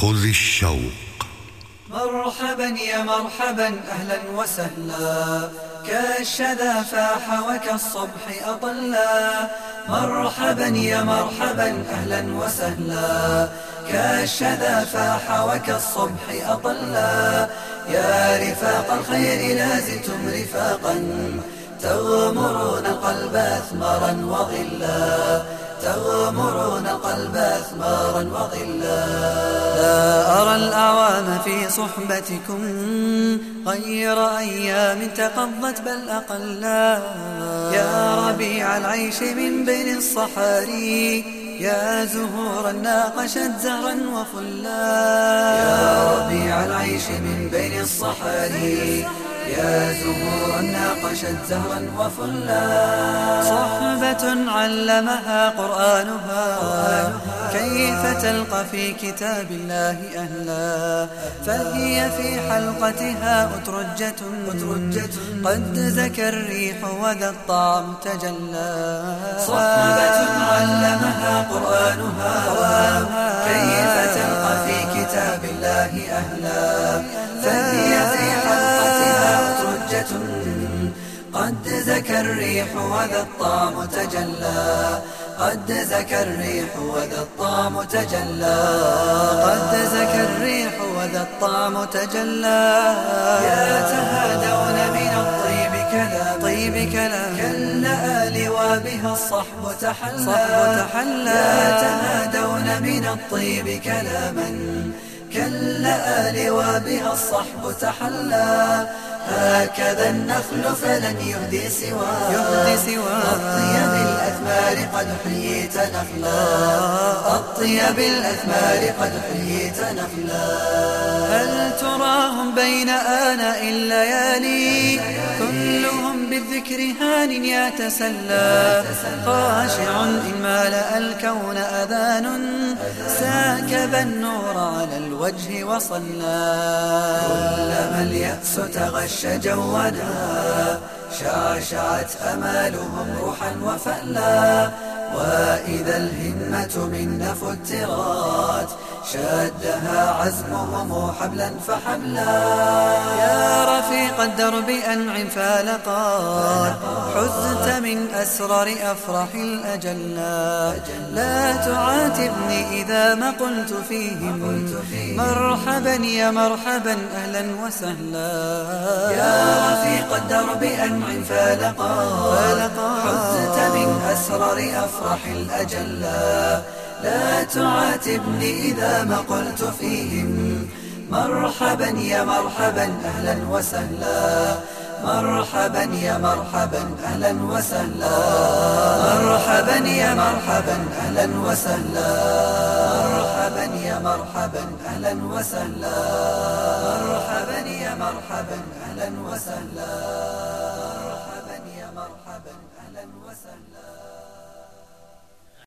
خذ الشوق. مرحبا يا مرحبا أهلا وسهلا. كالشذا فاح وكالصبح أطلا. مرحبا يا مرحبا أهلا وسهلا. كالشذا فاح وكالصبح أطلا. يا رفاق الخير لازلتم رفاقا. تغمرون القلب أثمارا وظلا. تغمرون القلب أثمارا وظلا. لا أرى الأعوام في صحبتكم غير أيام تقضت بل أقلا. يا ربيع العيش من بين الصحاري يا زهورا ناقشت زهرا وفلا. يا ربيع العيش من بين الصحاري يا زهورا ناقشت زهرا وفلا. صحبة علمها قرآنها كيف تلقى في كتاب الله أهلا؟ فهي في حلقتها أترجة. قد زكى الريح وذا الطعم تجلى. صحبة علمها قرآنها. كيف تلقى في كتاب الله أهلا؟ فهي في قد زكى الريح وذا الطعم تجلى. قد زكى الريح وذا الطعم تجلى. قد زكى الريح وذا الطعم تجلى. يا تهادون من الطيب كلام طيب كلام كاللآل وبها الصحب تحلى. صحب تحلى. يا تهادون من الطيب كلاما كاللآل وبها الصحب تحلى. هكذا النخل فلن يهدي سوى يهدي سوى الطيب الأثمار قد حييت نخلا. الطيب الأثمار قد حييت نخلا. هل تراهم بين آناء الليالي؟ كلهم بالذكر هان يتسلى خاشع إن مالأ الكون أذان. ساكب النور على الوجه وصلى. كلما اليأس تغش جونا. شعشعت أمالهم روحا وفألا وإذا الهمة منا فترات شادها عزمهم حبلا فحبلا. يا رفيق الدرب أنعم فالقات حزت من أسرار أفراح الأجلا لا تعاتبني إذا ما قلت فيهم. مرحبا يا مرحبا أهلا وسهلا. يا رفيق الدرب أنعم فالقات حزت من أسرار أفراح الأجلا لا تعاتبني إذا ما قلت فيهم. مرحبا يا مرحبا أهلا وسهلا. مرحبا يا مرحبا أهلا وسهلا. مرحبا يا مرحبا أهلا وسهلا. مرحبا يا مرحبا أهلا وسهلا. مرحبا يا مرحبا أهلا وسهلا.